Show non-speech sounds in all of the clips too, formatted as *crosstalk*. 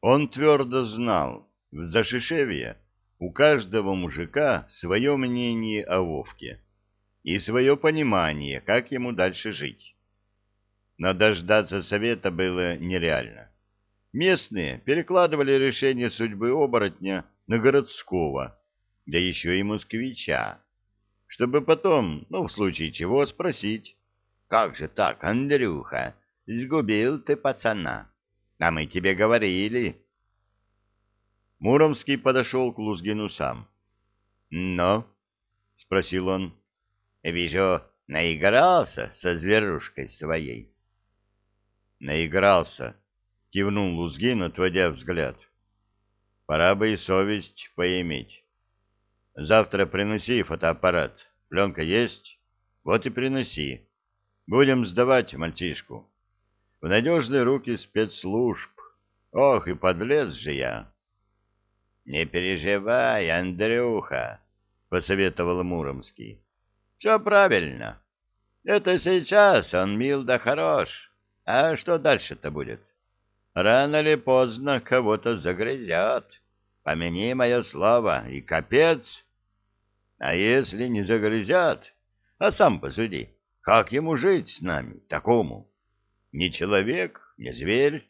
Он твердо знал, в Зашишевье у каждого мужика свое мнение о Вовке и свое понимание, как ему дальше жить. Но дождаться совета было нереально. Местные перекладывали решение судьбы оборотня на городского, да еще и москвича, чтобы потом, ну, в случае чего, спросить, «Как же так, Андрюха, сгубил ты пацана? А мы тебе говорили». Муромский подошел к Лузгину сам. «Но?» — спросил он. «Вижу, наигрался со зверушкой своей». «Наигрался», — кивнул Лузгин, отводя взгляд. «Пора бы и совесть поиметь. Завтра приноси фотоаппарат. Пленка есть? Вот и приноси. Будем сдавать мальчишку. В надежные руки спецслужб. Ох, и подлец же я!» «Не переживай, Андрюха», — посоветовал Муромский. «Все правильно. Это сейчас он мил да хорош. А что дальше-то будет? Рано или поздно кого-то загрызет. Помяни мое слово, и капец. А если не загрызет, а сам посуди, как ему жить с нами, такому? Не человек, не зверь.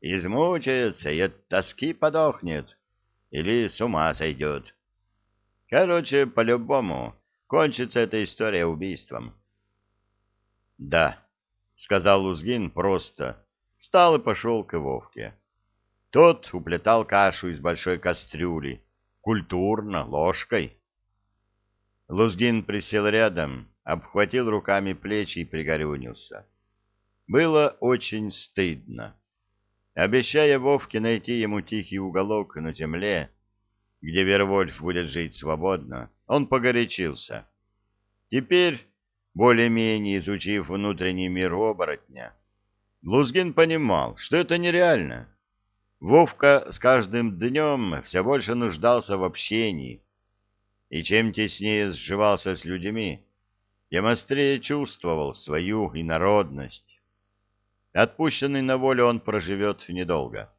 Измучается и от тоски подохнет или с ума сойдет. Короче, по-любому, кончится эта история убийством. — Да, — сказал Лузгин просто, встал и пошел к Вовке. Тот уплетал кашу из большой кастрюли, культурно, ложкой. Лузгин присел рядом, обхватил руками плечи и пригорюнился. Было очень стыдно. Обещая Вовке найти ему тихий уголок на земле, где Вервольф будет жить свободно, он погорячился. Теперь, более-менее изучив внутренний мир оборотня, Лузгин понимал, что это нереально. Вовка с каждым днем все больше нуждался в общении, и чем теснее сживался с людьми, тем острее чувствовал свою инородность. Отпущенный на волю он проживет недолго.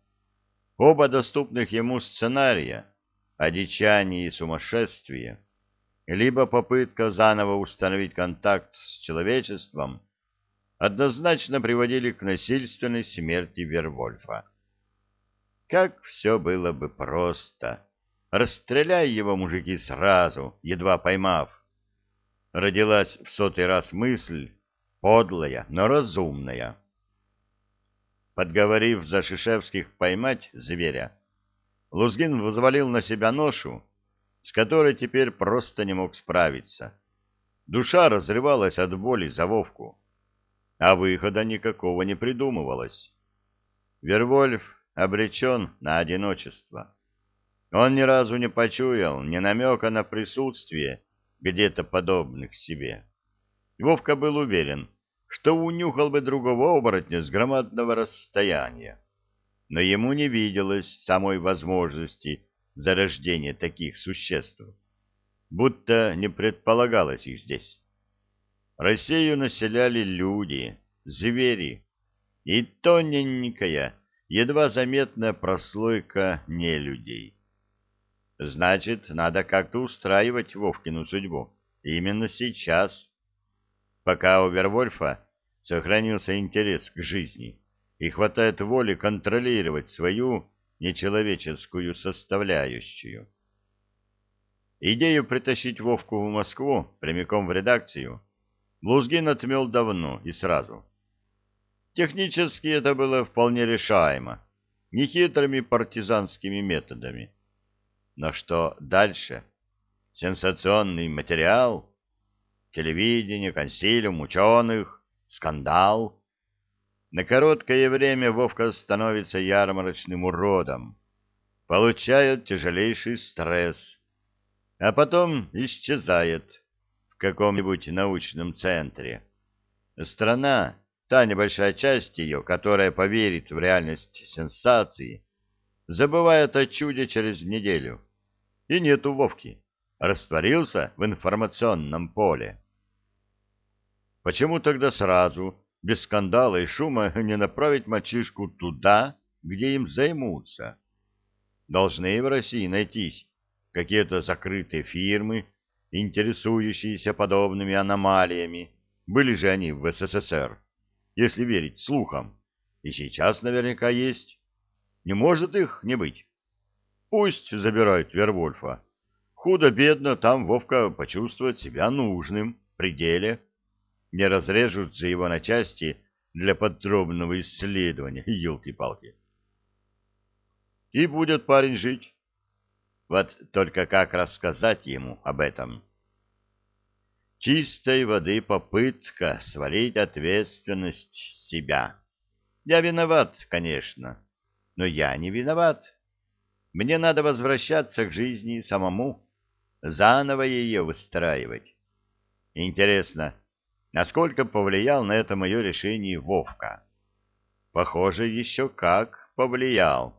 Оба доступных ему сценария — одичание и сумасшествие, либо попытка заново установить контакт с человечеством — однозначно приводили к насильственной смерти Вервольфа. Как все было бы просто! Расстреляй его, мужики, сразу, едва поймав. Родилась в сотый раз мысль, подлая, но разумная подговорив Зашишевских поймать зверя. Лузгин взвалил на себя ношу, с которой теперь просто не мог справиться. Душа разрывалась от боли за Вовку, а выхода никакого не придумывалось. Вервольф обречен на одиночество. Он ни разу не почуял ни намека на присутствие где-то подобных себе. Вовка был уверен, что унюхал бы другого оборотня с громадного расстояния. Но ему не виделось самой возможности зарождения таких существ, будто не предполагалось их здесь. Россию населяли люди, звери и тоненькая, едва заметная прослойка нелюдей. Значит, надо как-то устраивать Вовкину судьбу. Именно сейчас пока у Вервольфа сохранился интерес к жизни и хватает воли контролировать свою нечеловеческую составляющую. Идею притащить Вовку в Москву прямиком в редакцию Лузгин отмел давно и сразу. Технически это было вполне решаемо, нехитрыми партизанскими методами. Но что дальше? Сенсационный материал? Телевидение, консилиум, ученых, скандал. На короткое время Вовка становится ярмарочным уродом, получает тяжелейший стресс, а потом исчезает в каком-нибудь научном центре. Страна, та небольшая часть ее, которая поверит в реальность сенсации, забывает о чуде через неделю. И нету Вовки. Растворился в информационном поле. Почему тогда сразу, без скандала и шума, *laughs* не направить мальчишку туда, где им займутся. Должны в России найтись какие-то закрытые фирмы, интересующиеся подобными аномалиями. Были же они в СССР, если верить слухам. И сейчас наверняка есть. Не может их не быть. Пусть забирают Вервольфа. Худо-бедно там Вовка почувствует себя нужным, в пределе. Не разрежут же его на части для подробного исследования, *laughs* елки-палки. И будет парень жить. Вот только как рассказать ему об этом? Чистой воды попытка свалить ответственность с себя. Я виноват, конечно, но я не виноват. Мне надо возвращаться к жизни самому, заново ее выстраивать. Интересно, насколько повлиял на это мое решение Вовка? Похоже, еще как повлиял.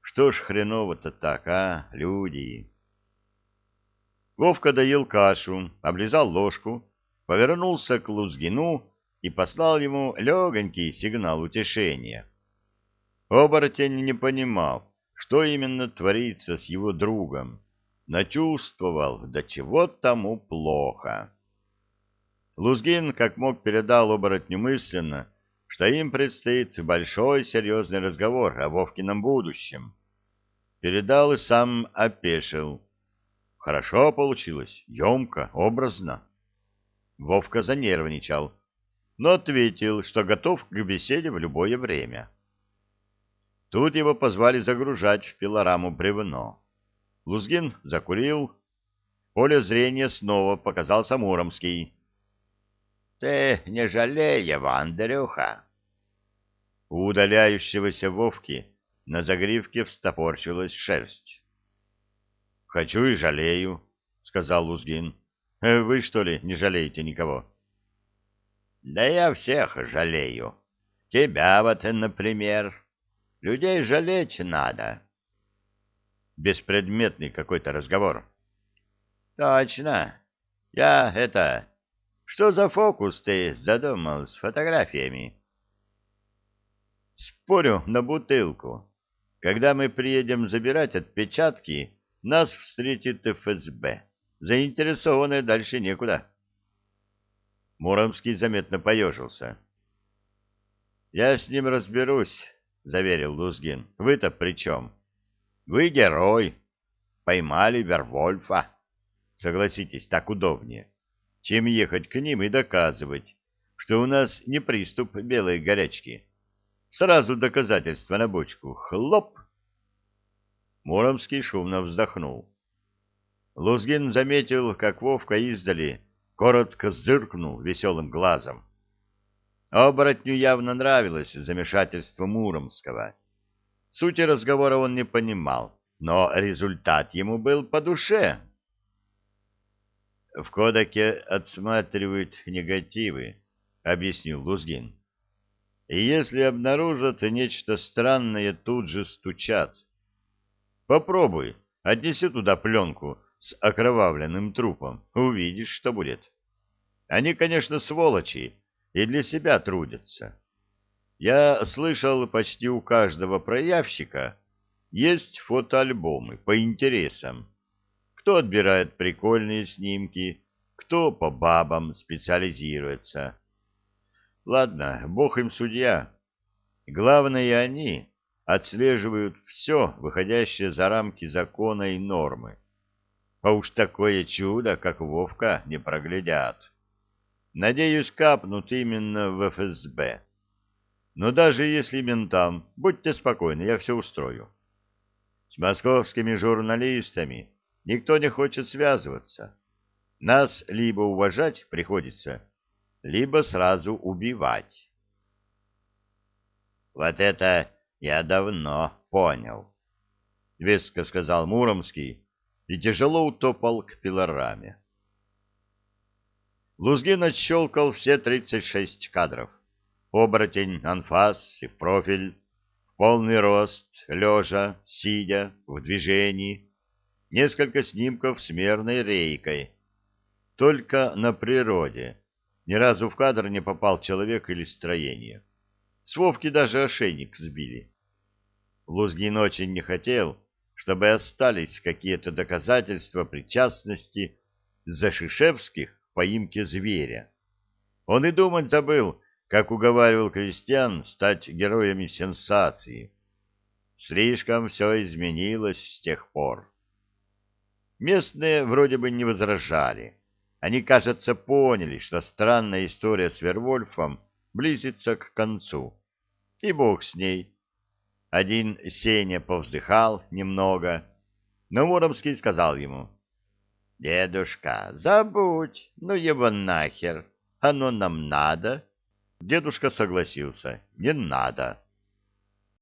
Что ж хреново-то так, а, люди? Вовка доел кашу, облизал ложку, повернулся к Лузгину и послал ему легонький сигнал утешения. Оборотень не понимал, что именно творится с его другом, но чувствовал, до чего тому плохо. Лузгин как мог передал оборотню мысленно, что им предстоит большой серьезный разговор о Вовкином будущем. Передал и сам опешил. Хорошо получилось, емко, образно. Вовка занервничал, но ответил, что готов к беседе в любое время. Тут его позвали загружать в пилораму бревно. Лузгин закурил. Поле зрения снова показался Муромский. Ты не жалей его, Андрюха. У удаляющегося Вовки на загривке встопорчилась шерсть. — Хочу и жалею, — сказал Лузгин. «Э, — Вы, что ли, не жалеете никого? — Да я всех жалею. Тебя вот, например. Людей жалеть надо. Беспредметный какой-то разговор. — Точно. Я это... Что за фокус ты задумал с фотографиями? Спорю на бутылку. Когда мы приедем забирать отпечатки, нас встретит ФСБ. Заинтересованные дальше некуда. Муромский заметно поежился. «Я с ним разберусь», — заверил Лузгин. «Вы-то при чем?» «Вы герой. Поймали Вервольфа. Согласитесь, так удобнее чем ехать к ним и доказывать, что у нас не приступ белой горячки. Сразу доказательства на бочку. Хлоп! Муромский шумно вздохнул. Лузгин заметил, как Вовка издали коротко зыркнул веселым глазом. Оборотню явно нравилось замешательство Муромского. Сути разговора он не понимал, но результат ему был по душе. В кодеке отсматривают негативы, объяснил Лузгин. И если обнаружат нечто странное, тут же стучат. Попробуй, отнеси туда пленку с окровавленным трупом, увидишь, что будет. Они, конечно, сволочи и для себя трудятся. Я слышал, почти у каждого проявщика есть фотоальбомы по интересам кто отбирает прикольные снимки, кто по бабам специализируется. Ладно, бог им судья. Главное, они отслеживают все, выходящее за рамки закона и нормы. А уж такое чудо, как Вовка, не проглядят. Надеюсь, капнут именно в ФСБ. Но даже если ментам, будьте спокойны, я все устрою. С московскими журналистами Никто не хочет связываться. Нас либо уважать приходится, либо сразу убивать. Вот это я давно понял, — веско сказал Муромский и тяжело утопал к пилораме. Лузгин отщелкал все тридцать шесть кадров. Оборотень, анфас и профиль, полный рост, лежа, сидя, в движении — несколько снимков с мерной рейкой. Только на природе. Ни разу в кадр не попал человек или строение. С Вовки даже ошейник сбили. Лузгин очень не хотел, чтобы остались какие-то доказательства причастности Зашишевских к поимке зверя. Он и думать забыл, как уговаривал крестьян стать героями сенсации. Слишком все изменилось с тех пор. Местные вроде бы не возражали. Они, кажется, поняли, что странная история с Вервольфом близится к концу. И бог с ней. Один Сеня повздыхал немного, но Муромский сказал ему, «Дедушка, забудь, ну его нахер, оно нам надо». Дедушка согласился, «Не надо».